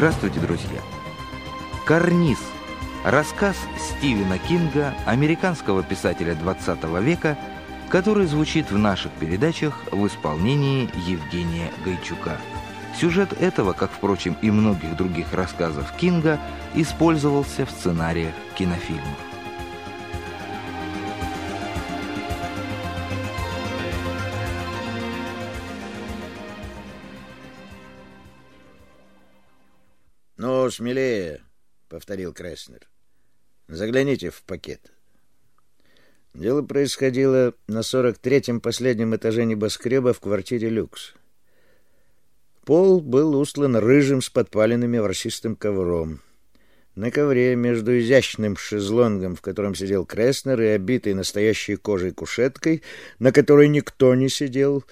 Здравствуйте, друзья! «Карниз» – рассказ Стивена Кинга, американского писателя 20 века, который звучит в наших передачах в исполнении Евгения Гайчука. Сюжет этого, как, впрочем, и многих других рассказов Кинга, использовался в сценариях кинофильмов. «Ну, смелее», — повторил Креснер. «Загляните в пакет». Дело происходило на сорок третьем последнем этаже небоскреба в квартире «Люкс». Пол был устлан рыжим с подпаленными ворсистым ковром. На ковре между изящным шезлонгом, в котором сидел Креснер, и обитой настоящей кожей кушеткой, на которой никто не сидел,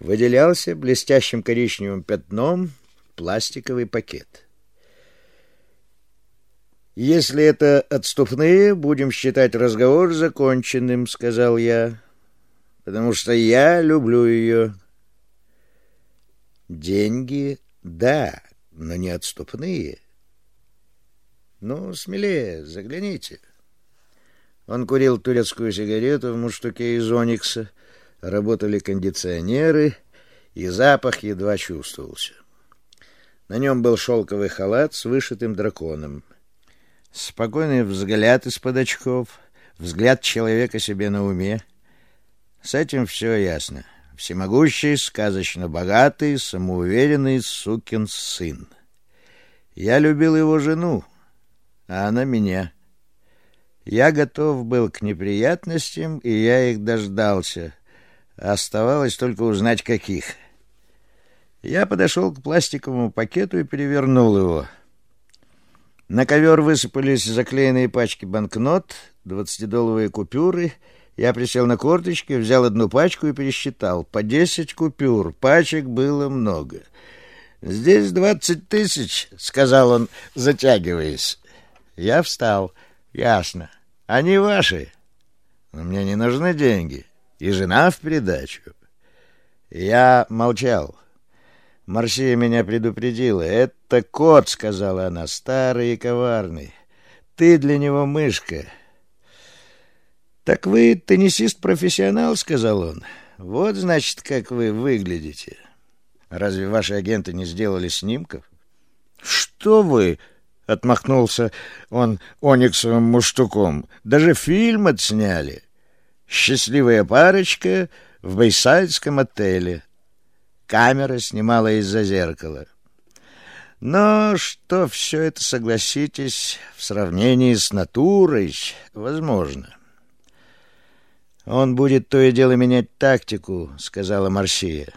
выделялся блестящим коричневым пятном пластиковый пакет. «Если это отступные, будем считать разговор законченным», — сказал я, «потому что я люблю ее». «Деньги, да, но не отступные». «Ну, смелее, загляните». Он курил турецкую сигарету в муштуке из оникса, работали кондиционеры, и запах едва чувствовался. На нем был шелковый халат с вышитым драконом. Спокойный взгляд из-под очков, взгляд человека себе на уме. С этим все ясно. Всемогущий, сказочно богатый, самоуверенный сукин сын. Я любил его жену, а она меня. Я готов был к неприятностям, и я их дождался. Оставалось только узнать, каких. Я подошел к пластиковому пакету и перевернул его — на ковер высыпались заклеенные пачки банкнот, двадцатидолларовые купюры. Я присел на корточки, взял одну пачку и пересчитал. По десять купюр, пачек было много. «Здесь двадцать тысяч», — сказал он, затягиваясь. Я встал. «Ясно. Они ваши. Но мне не нужны деньги. И жена в придачу». Я молчал. Марсия меня предупредила. «Это кот», — сказала она, — «старый и коварный. Ты для него мышка». «Так вы теннисист-профессионал», — сказал он. «Вот, значит, как вы выглядите. Разве ваши агенты не сделали снимков?» «Что вы?» — отмахнулся он ониксовым муштуком. «Даже фильм отсняли. Счастливая парочка в Бейсайдском отеле». Камера снимала из-за зеркала. Но что все это, согласитесь, в сравнении с натурой, возможно. «Он будет то и дело менять тактику», — сказала Марсия.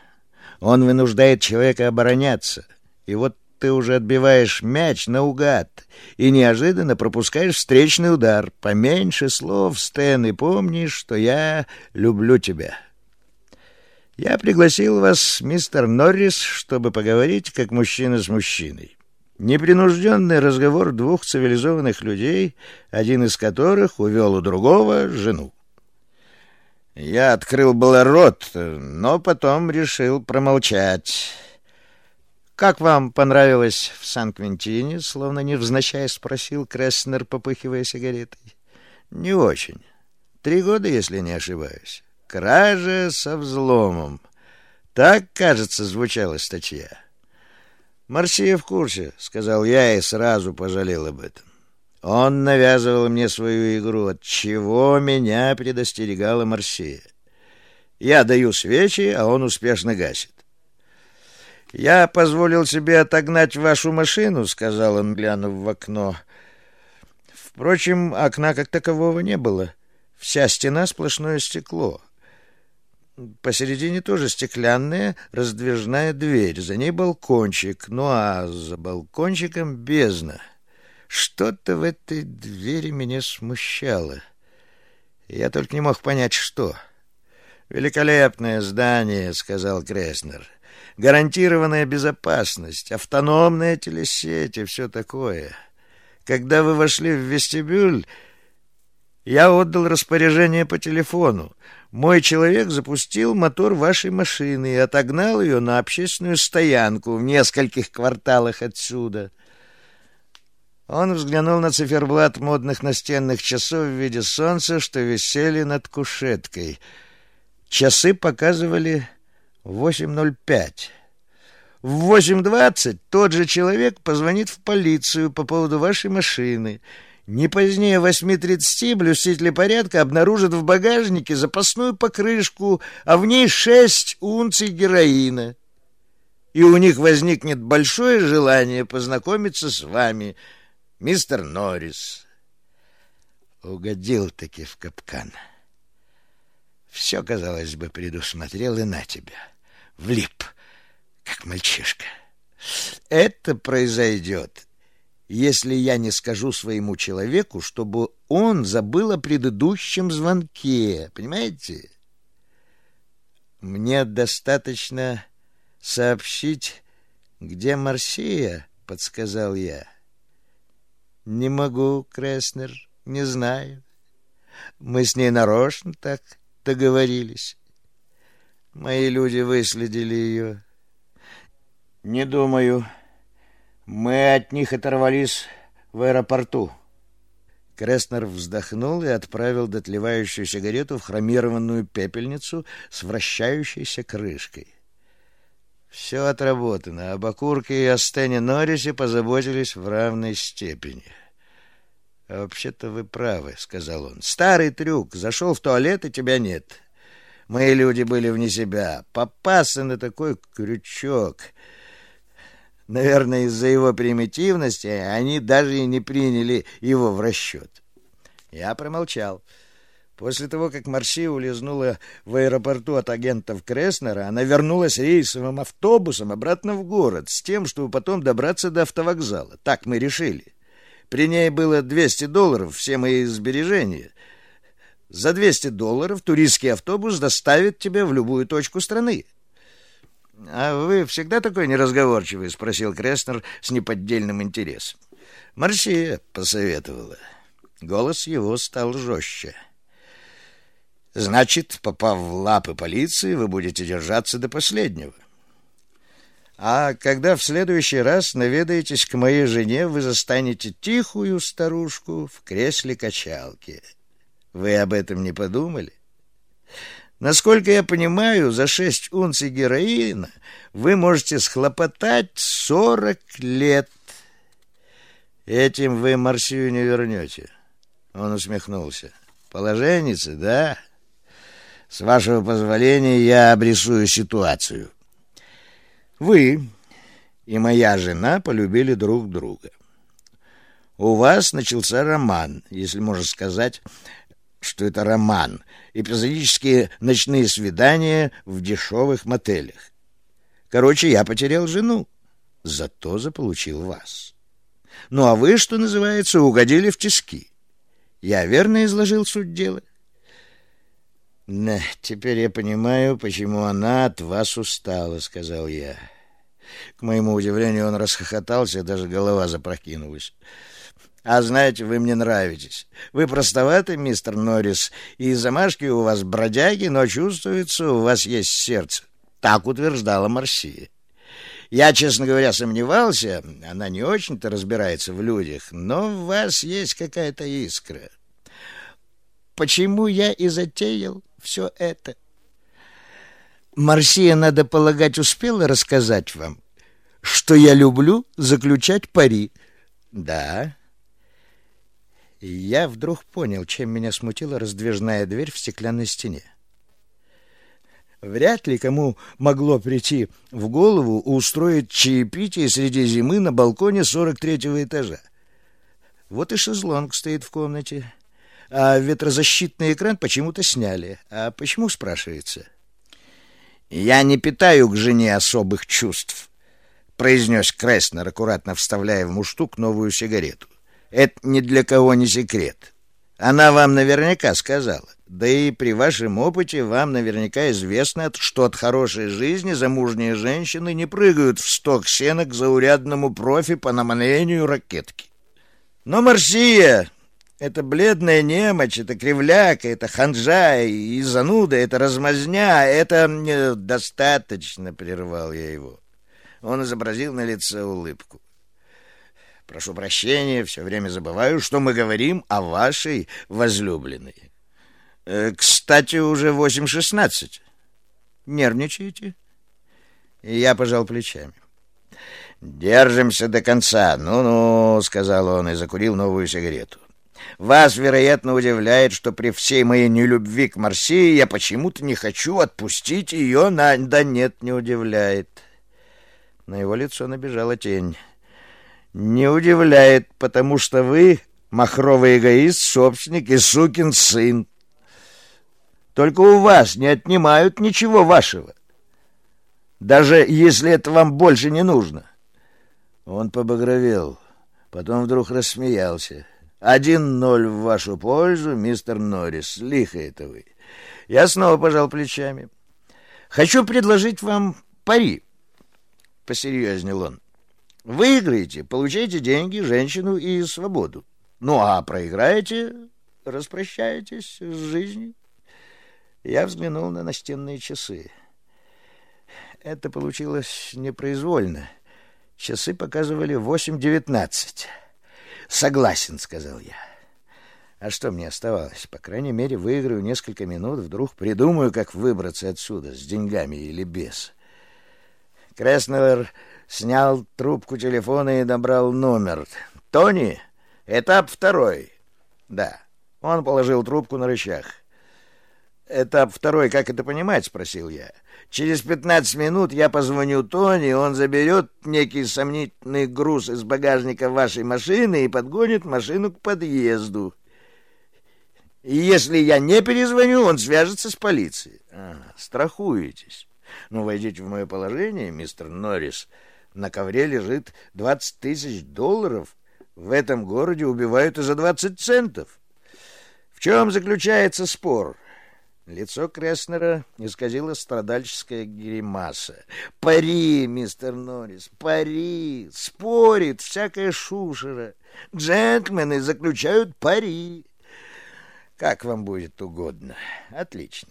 «Он вынуждает человека обороняться. И вот ты уже отбиваешь мяч наугад и неожиданно пропускаешь встречный удар. Поменьше слов, Стэн, и помни, что я люблю тебя». Я пригласил вас, мистер Норрис, чтобы поговорить как мужчина с мужчиной. Непринужденный разговор двух цивилизованных людей, один из которых увел у другого жену. Я открыл было рот, но потом решил промолчать. «Как вам понравилось в Сан-Квентине?» — словно невзначай спросил Кресснер, попыхивая сигаретой. «Не очень. Три года, если не ошибаюсь». Кража со взломом. Так, кажется, звучала статья. «Марсия в курсе», — сказал я и сразу пожалел об этом. Он навязывал мне свою игру, от чего меня предостерегала Марсия. Я даю свечи, а он успешно гасит. «Я позволил себе отогнать вашу машину», — сказал он, глянув в окно. Впрочем, окна как такового не было. Вся стена — сплошное стекло. Посередине тоже стеклянная раздвижная дверь, за ней балкончик, ну а за балкончиком бездна. Что-то в этой двери меня смущало. Я только не мог понять, что. «Великолепное здание», — сказал Креснер. «Гарантированная безопасность, автономная телесеть и все такое. Когда вы вошли в вестибюль, я отдал распоряжение по телефону. Мой человек запустил мотор вашей машины и отогнал ее на общественную стоянку в нескольких кварталах отсюда. Он взглянул на циферблат модных настенных часов в виде солнца, что висели над кушеткой. Часы показывали 8.05. В 8.20 тот же человек позвонит в полицию по поводу вашей машины. Не позднее 8.30 блюстители порядка обнаружат в багажнике запасную покрышку, а в ней шесть унций героина. И у них возникнет большое желание познакомиться с вами — мистер Норрис. Угодил-таки в капкан. Все, казалось бы, предусмотрел и на тебя. Влип, как мальчишка. Это произойдет, если я не скажу своему человеку, чтобы он забыл о предыдущем звонке. Понимаете? Мне достаточно сообщить, где Марсия, подсказал я. Не могу, Креснер, не знаю. Мы с ней нарочно так договорились. Мои люди выследили ее. Не думаю. Мы от них оторвались в аэропорту. Креснер вздохнул и отправил дотлевающую сигарету в хромированную пепельницу с вращающейся крышкой. Все отработано. Об Окурке и о Стэне Норрисе позаботились в равной степени. «А вообще-то вы правы», — сказал он. «Старый трюк. Зашел в туалет, и тебя нет. Мои люди были вне себя. Попасться на такой крючок. Наверное, из-за его примитивности они даже и не приняли его в расчет». Я промолчал. После того, как Марси улизнула в аэропорту от агентов Креснера, она вернулась рейсовым автобусом обратно в город с тем, чтобы потом добраться до автовокзала. Так мы решили. При ней было 200 долларов, все мои сбережения. За 200 долларов туристский автобус доставит тебя в любую точку страны. — А вы всегда такой неразговорчивый? — спросил Креснер с неподдельным интересом. Марсия посоветовала. Голос его стал жестче. — Значит, попав в лапы полиции, вы будете держаться до последнего. А когда в следующий раз наведаетесь к моей жене, вы застанете тихую старушку в кресле качалки. Вы об этом не подумали? Насколько я понимаю, за шесть унций героина вы можете схлопотать сорок лет. Этим вы Марсию не вернете. Он усмехнулся. Положенница, да? — с вашего позволения я обрисую ситуацию. Вы и моя жена полюбили друг друга. У вас начался роман, если можно сказать, что это роман, эпизодические ночные свидания в дешевых мотелях. Короче, я потерял жену, зато заполучил вас. Ну а вы, что называется, угодили в тиски. Я верно изложил суть дела? — «Да, теперь я понимаю, почему она от вас устала», — сказал я. К моему удивлению, он расхохотался, даже голова запрокинулась. «А знаете, вы мне нравитесь. Вы простоватый, мистер Норрис, и замашки у вас бродяги, но чувствуется, у вас есть сердце». Так утверждала Марсия. Я, честно говоря, сомневался, она не очень-то разбирается в людях, но в вас есть какая-то искра. Почему я и затеял все это. Марсия, надо полагать, успела рассказать вам, что я люблю заключать пари. Да. Я вдруг понял, чем меня смутила раздвижная дверь в стеклянной стене. Вряд ли кому могло прийти в голову устроить чаепитие среди зимы на балконе 43-го этажа. Вот и шезлонг стоит в комнате а ветрозащитный экран почему-то сняли. А почему, спрашивается? «Я не питаю к жене особых чувств», — произнес Креснер, аккуратно вставляя в муштук новую сигарету. «Это ни для кого не секрет. Она вам наверняка сказала. Да и при вашем опыте вам наверняка известно, что от хорошей жизни замужние женщины не прыгают в сток сена к заурядному профи по намалению ракетки. Но Марсия это бледная немочь, это кривляка, это ханжа и зануда, это размазня, это... мне «Достаточно», — прервал я его. Он изобразил на лице улыбку. Прошу прощения, все время забываю, что мы говорим о вашей возлюбленной. Э, кстати, уже восемь шестнадцать. Нервничаете? Я пожал плечами. «Держимся до конца. Ну-ну», — сказал он и закурил новую сигарету. «Вас, вероятно, удивляет, что при всей моей нелюбви к Марсии я почему-то не хочу отпустить ее на...» «Да нет, не удивляет». На его лицо набежала тень. «Не удивляет, потому что вы махровый эгоист, собственник и сукин сын. Только у вас не отнимают ничего вашего, даже если это вам больше не нужно». Он побагровел, потом вдруг рассмеялся. «Один ноль в вашу пользу, мистер Норрис. Лихо это вы». Я снова пожал плечами. «Хочу предложить вам пари», — посерьезнел он. «Выиграете, получаете деньги, женщину и свободу. Ну, а проиграете, распрощаетесь с жизнью». Я взглянул на настенные часы. Это получилось непроизвольно — Часы показывали восемь девятнадцать. «Согласен», — сказал я. А что мне оставалось? По крайней мере, выиграю несколько минут, вдруг придумаю, как выбраться отсюда, с деньгами или без. Креснер снял трубку телефона и набрал номер. «Тони, этап второй». «Да». Он положил трубку на рычаг. «Этап второй, как это понимать?» — спросил я. Через пятнадцать минут я позвоню Тони, он заберет некий сомнительный груз из багажника вашей машины и подгонит машину к подъезду. И если я не перезвоню, он свяжется с полицией. А, страхуетесь. Ну, войдите в мое положение, мистер Норрис. На ковре лежит двадцать тысяч долларов. В этом городе убивают и за двадцать центов. В чем заключается спор? Лицо Креснера исказило страдальческая гримаса. «Пари, мистер Норрис, пари! Спорит всякая шушера. Джентльмены заключают пари. Как вам будет угодно. Отлично.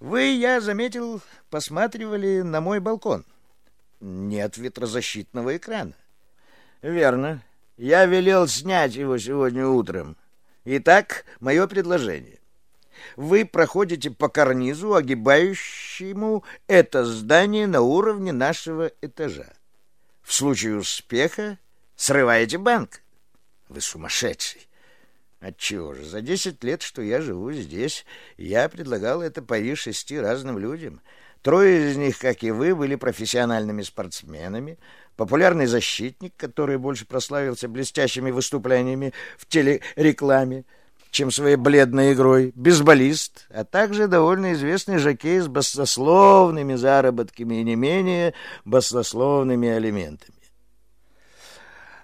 Вы, я заметил, посматривали на мой балкон. Нет ветрозащитного экрана. Верно. Я велел снять его сегодня утром. Итак, мое предложение вы проходите по карнизу, огибающему это здание на уровне нашего этажа. В случае успеха срываете банк. Вы сумасшедший. Отчего же? За десять лет, что я живу здесь, я предлагал это пари шести разным людям. Трое из них, как и вы, были профессиональными спортсменами, популярный защитник, который больше прославился блестящими выступлениями в телерекламе, чем своей бледной игрой, бейсболист, а также довольно известный жокей с баснословными заработками и не менее баснословными алиментами.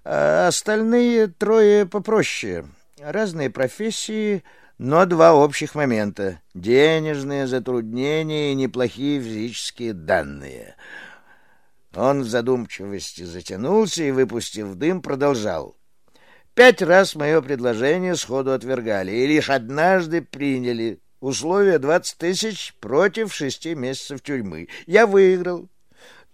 А остальные трое попроще. Разные профессии, но два общих момента — денежные затруднения и неплохие физические данные. Он в задумчивости затянулся и, выпустив дым, продолжал — Пять раз мое предложение сходу отвергали, и лишь однажды приняли условия двадцать тысяч против шести месяцев тюрьмы. Я выиграл.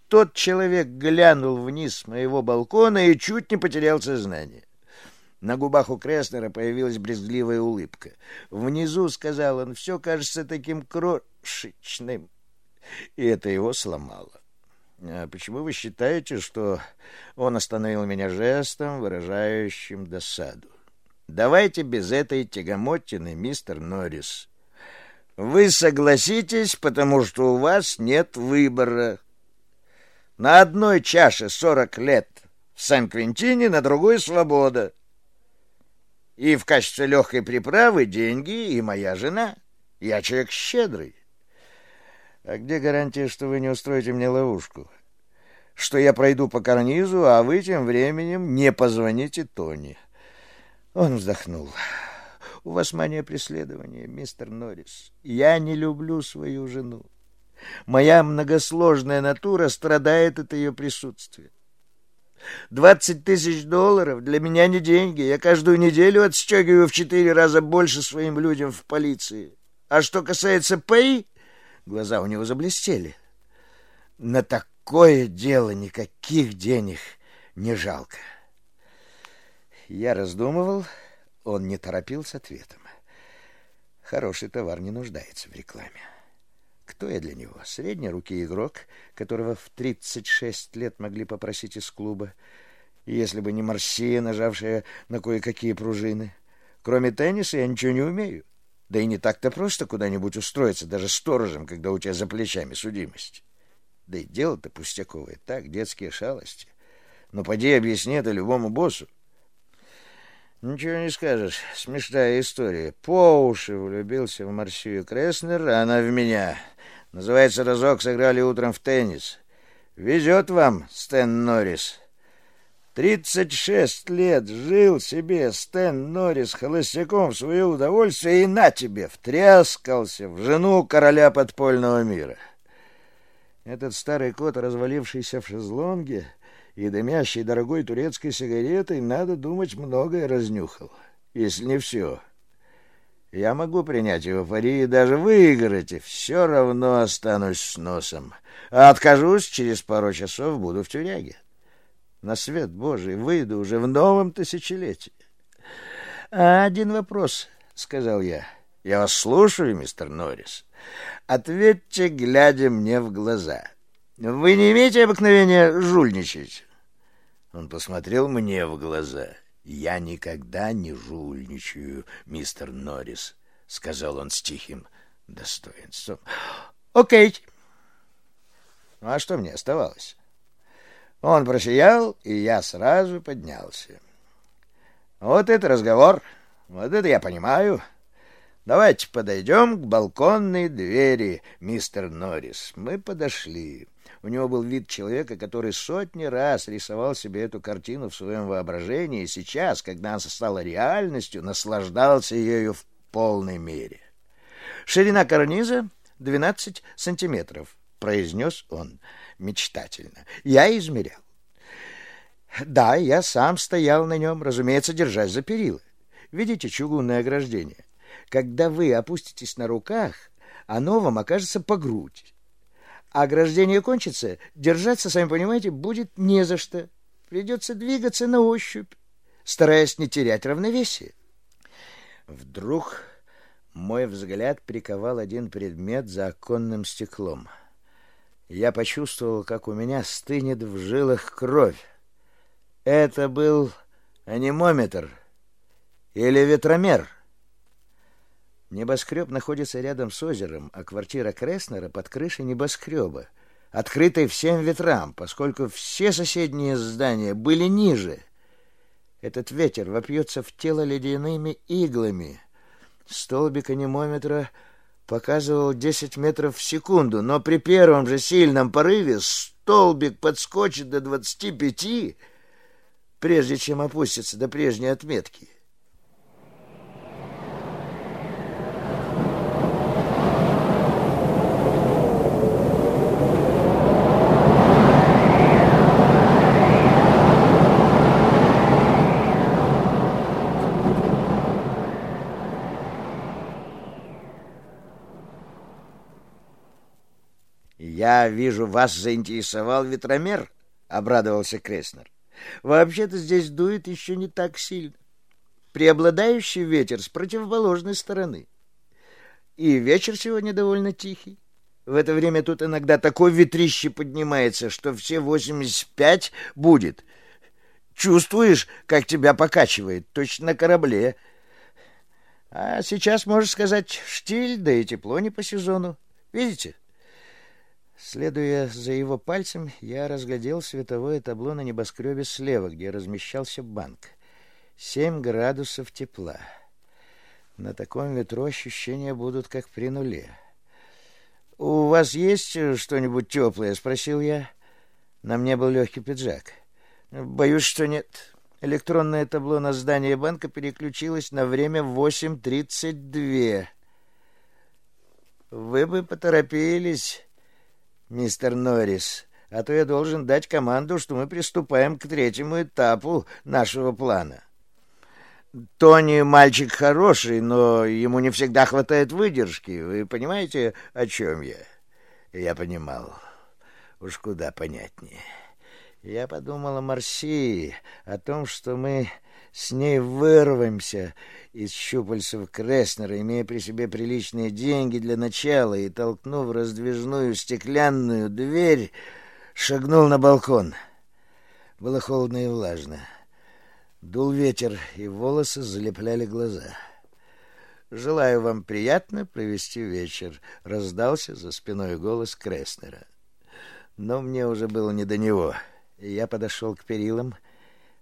Тот человек глянул вниз с моего балкона и чуть не потерял сознание. На губах у Креснера появилась брезгливая улыбка. Внизу, сказал он, все кажется таким крошечным. И это его сломало. А почему вы считаете, что он остановил меня жестом, выражающим досаду? Давайте без этой тягомотины, мистер Норрис. Вы согласитесь, потому что у вас нет выбора. На одной чаше сорок лет в Сан-Квинтине, на другой — свобода. И в качестве легкой приправы деньги и моя жена. Я человек щедрый. А где гарантия, что вы не устроите мне ловушку? Что я пройду по карнизу, а вы тем временем не позвоните Тони. Он вздохнул. У вас мания преследования, мистер Норрис. Я не люблю свою жену. Моя многосложная натура страдает от ее присутствия. Двадцать тысяч долларов для меня не деньги. Я каждую неделю отстегиваю в четыре раза больше своим людям в полиции. А что касается Пэй, Глаза у него заблестели. На такое дело никаких денег не жалко. Я раздумывал, он не торопил с ответом. Хороший товар не нуждается в рекламе. Кто я для него? Средней руки игрок, которого в 36 лет могли попросить из клуба, если бы не Марсия, нажавшая на кое-какие пружины. Кроме тенниса я ничего не умею. Да и не так-то просто куда-нибудь устроиться, даже сторожем, когда у тебя за плечами судимость. Да и дело-то пустяковое, так, детские шалости. Но поди объясни это любому боссу. Ничего не скажешь, смешная история. По уши влюбился в Марсию Креснер, а она в меня. Называется «Разок сыграли утром в теннис». Везет вам, Стэн Норрис. Тридцать шесть лет жил себе Стэн Норрис холостяком в свое удовольствие и на тебе втряскался в жену короля подпольного мира. Этот старый кот, развалившийся в шезлонге и дымящий дорогой турецкой сигаретой, надо думать, многое разнюхал, если не все. Я могу принять эйфорию и даже выиграть, и все равно останусь с носом. А откажусь, через пару часов буду в тюряге. На свет Божий выйду уже в новом тысячелетии. А один вопрос, — сказал я. Я вас слушаю, мистер Норрис. Ответьте, глядя мне в глаза. Вы не имеете обыкновения жульничать? Он посмотрел мне в глаза. Я никогда не жульничаю, мистер Норрис, сказал он с тихим достоинством. Окей. Ну, а что мне оставалось? Он просиял, и я сразу поднялся. Вот это разговор. Вот это я понимаю. Давайте подойдем к балконной двери, мистер Норрис. Мы подошли. У него был вид человека, который сотни раз рисовал себе эту картину в своем воображении, и сейчас, когда она стала реальностью, наслаждался ею в полной мере. Ширина карниза — 12 сантиметров, — произнес он мечтательно. Я измерял. Да, я сам стоял на нем, разумеется, держась за перила. Видите чугунное ограждение? Когда вы опуститесь на руках, оно вам окажется по грудь. Ограждение кончится, держаться, сами понимаете, будет не за что. Придется двигаться на ощупь, стараясь не терять равновесие. Вдруг мой взгляд приковал один предмет за оконным стеклом. Я почувствовал, как у меня стынет в жилах кровь. Это был анимометр или ветромер. Небоскреб находится рядом с озером, а квартира Креснера под крышей небоскреба, открытой всем ветрам, поскольку все соседние здания были ниже. Этот ветер вопьется в тело ледяными иглами. Столбик анимометра показывал 10 метров в секунду, но при первом же сильном порыве столбик подскочит до 25, прежде чем опустится до прежней отметки. «Я вижу, вас заинтересовал ветромер», — обрадовался Креснер. «Вообще-то здесь дует еще не так сильно. Преобладающий ветер с противоположной стороны. И вечер сегодня довольно тихий. В это время тут иногда такой ветрище поднимается, что все восемьдесят пять будет. Чувствуешь, как тебя покачивает, точно на корабле. А сейчас, можно сказать, штиль, да и тепло не по сезону. Видите?» Следуя за его пальцем, я разглядел световое табло на небоскребе слева, где размещался банк. Семь градусов тепла. На таком ветру ощущения будут как при нуле. «У вас есть что-нибудь теплое?» — спросил я. На мне был легкий пиджак. «Боюсь, что нет». Электронное табло на здании банка переключилось на время 8.32. «Вы бы поторопились» мистер Норрис, а то я должен дать команду, что мы приступаем к третьему этапу нашего плана. Тони мальчик хороший, но ему не всегда хватает выдержки. Вы понимаете, о чем я? Я понимал. Уж куда понятнее. Я подумал о Марсии, о том, что мы с ней вырвемся из щупальцев Креснера, имея при себе приличные деньги для начала, и, толкнув раздвижную стеклянную дверь, шагнул на балкон. Было холодно и влажно. Дул ветер, и волосы залепляли глаза. «Желаю вам приятно провести вечер», — раздался за спиной голос Креснера. Но мне уже было не до него, я подошел к перилам.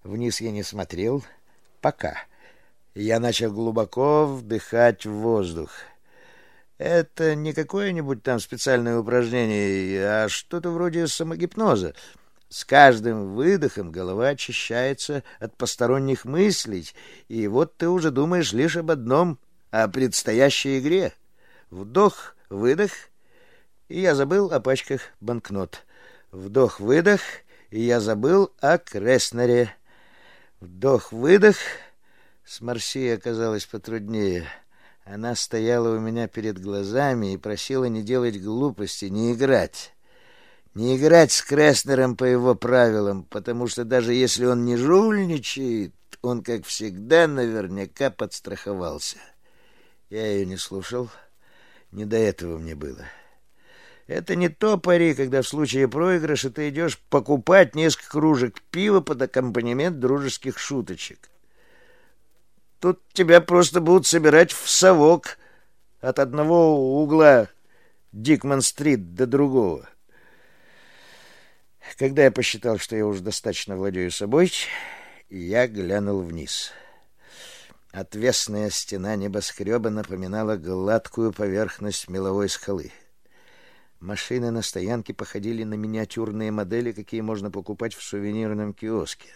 Вниз я не смотрел, пока. Я начал глубоко вдыхать воздух. Это не какое-нибудь там специальное упражнение, а что-то вроде самогипноза. С каждым выдохом голова очищается от посторонних мыслей, и вот ты уже думаешь лишь об одном — о предстоящей игре. Вдох, выдох, и я забыл о пачках банкнот. Вдох-выдох, и я забыл о Креснере. Вдох-выдох, с Марсией оказалось потруднее — она стояла у меня перед глазами и просила не делать глупости, не играть. Не играть с Креснером по его правилам, потому что даже если он не жульничает, он, как всегда, наверняка подстраховался. Я ее не слушал, не до этого мне было. Это не то пари, когда в случае проигрыша ты идешь покупать несколько кружек пива под аккомпанемент дружеских шуточек. Тут тебя просто будут собирать в совок от одного угла Дикман-стрит до другого. Когда я посчитал, что я уже достаточно владею собой, я глянул вниз. Отвесная стена небоскреба напоминала гладкую поверхность меловой скалы. Машины на стоянке походили на миниатюрные модели, какие можно покупать в сувенирном киоске.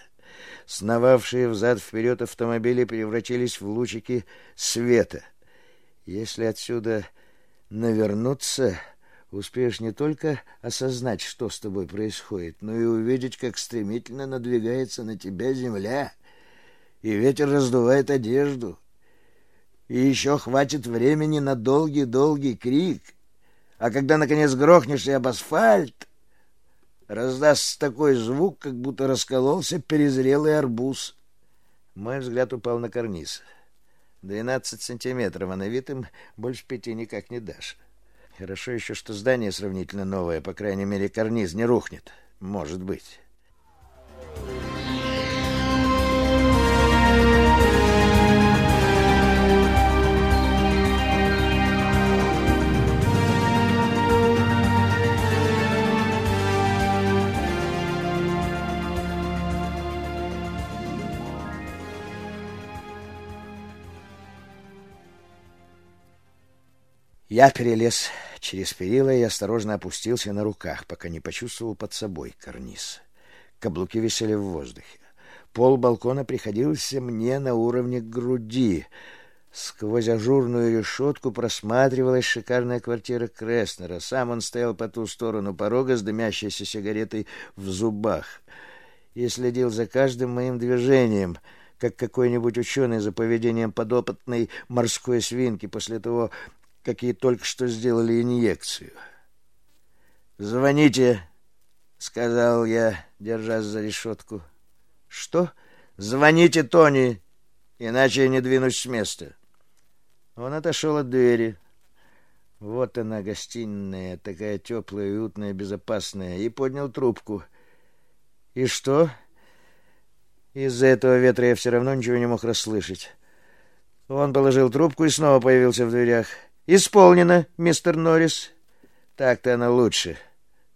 Сновавшие взад-вперед автомобили превратились в лучики света. Если отсюда навернуться, успеешь не только осознать, что с тобой происходит, но и увидеть, как стремительно надвигается на тебя земля, и ветер раздувает одежду. И еще хватит времени на долгий-долгий крик. А когда, наконец, грохнешься об асфальт, раздастся такой звук, как будто раскололся перезрелый арбуз. Мой взгляд упал на карниз. Двенадцать сантиметров, а на вид им больше пяти никак не дашь. Хорошо еще, что здание сравнительно новое, по крайней мере, карниз не рухнет. Может быть. Я перелез через перила и осторожно опустился на руках, пока не почувствовал под собой карниз. Каблуки висели в воздухе. Пол балкона приходился мне на уровне груди. Сквозь ажурную решетку просматривалась шикарная квартира Креснера. Сам он стоял по ту сторону порога с дымящейся сигаретой в зубах и следил за каждым моим движением — как какой-нибудь ученый за поведением подопытной морской свинки после того, какие только что сделали инъекцию. «Звоните», — сказал я, держась за решетку. «Что? Звоните Тони, иначе я не двинусь с места». Он отошел от двери. Вот она, гостиная, такая теплая, уютная, безопасная, и поднял трубку. «И что?» Из-за этого ветра я все равно ничего не мог расслышать. Он положил трубку и снова появился в дверях. Исполнено, мистер Норрис. Так-то оно лучше.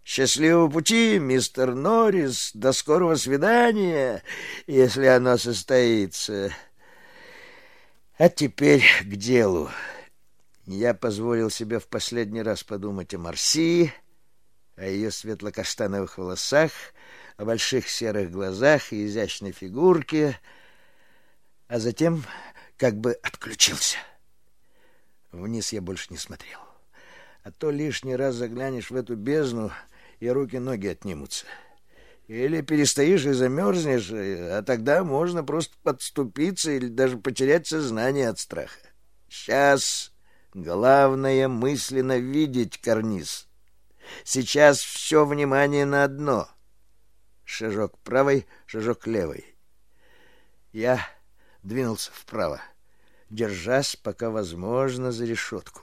Счастливого пути, мистер Норрис. До скорого свидания, если оно состоится. А теперь к делу. Я позволил себе в последний раз подумать о Марсии, о ее светло-каштановых волосах, о больших серых глазах и изящной фигурке, а затем как бы отключился. Вниз я больше не смотрел. А то лишний раз заглянешь в эту бездну, и руки-ноги отнимутся. Или перестоишь и замерзнешь, а тогда можно просто подступиться или даже потерять сознание от страха. Сейчас главное мысленно видеть карниз. Сейчас все внимание на одно. Шажок правый, шажок левый. Я двинулся вправо, держась, пока возможно, за решетку.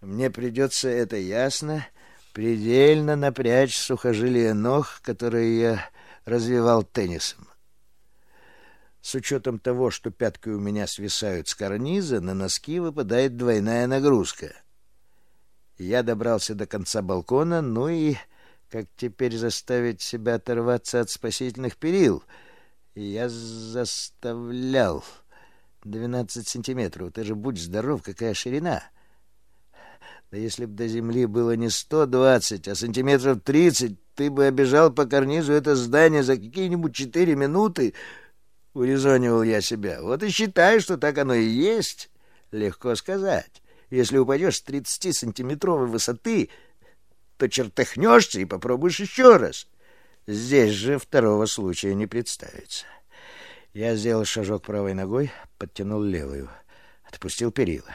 Мне придется, это ясно, предельно напрячь сухожилия ног, которые я развивал теннисом. С учетом того, что пятки у меня свисают с карниза, на носки выпадает двойная нагрузка. Я добрался до конца балкона, ну и как теперь заставить себя оторваться от спасительных перил? Я заставлял. Двенадцать сантиметров. Ты же будь здоров, какая ширина. Да если б до земли было не сто двадцать, а сантиметров тридцать, ты бы обежал по карнизу это здание за какие-нибудь четыре минуты, — урезонивал я себя. Вот и считай, что так оно и есть. Легко сказать. Если упадешь с тридцатисантиметровой высоты, то чертыхнешься и попробуешь еще раз. Здесь же второго случая не представится. Я сделал шажок правой ногой, подтянул левую, отпустил перила.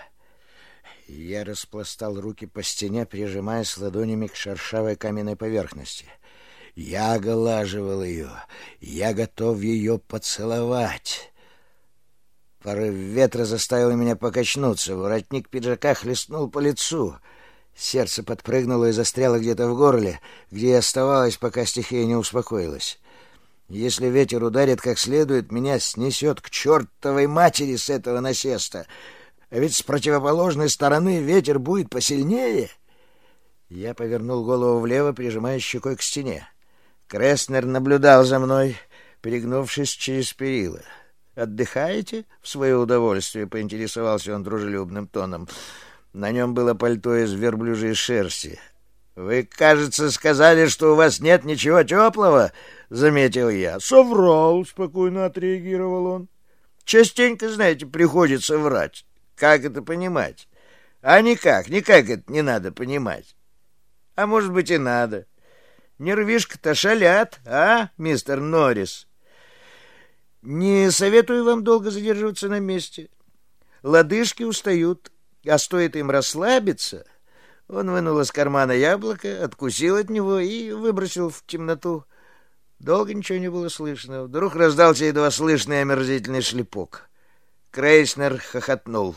Я распластал руки по стене, прижимаясь ладонями к шершавой каменной поверхности. Я оглаживал ее, я готов ее поцеловать. Порыв ветра заставил меня покачнуться, воротник пиджака хлестнул по лицу — Сердце подпрыгнуло и застряло где-то в горле, где и оставалось, пока стихия не успокоилась. Если ветер ударит как следует, меня снесет к чертовой матери с этого насеста. А ведь с противоположной стороны ветер будет посильнее. Я повернул голову влево, прижимая щекой к стене. Креснер наблюдал за мной, перегнувшись через перила. «Отдыхаете?» — в свое удовольствие поинтересовался он дружелюбным тоном. На нем было пальто из верблюжьей шерсти. «Вы, кажется, сказали, что у вас нет ничего теплого?» — заметил я. «Соврал», — спокойно отреагировал он. «Частенько, знаете, приходится врать. Как это понимать? А никак, никак это не надо понимать. А может быть и надо. Нервишка-то шалят, а, мистер Норрис?» «Не советую вам долго задерживаться на месте. Лодыжки устают, а стоит им расслабиться, он вынул из кармана яблоко, откусил от него и выбросил в темноту. Долго ничего не было слышно. Вдруг раздался едва слышный омерзительный шлепок. Крейснер хохотнул.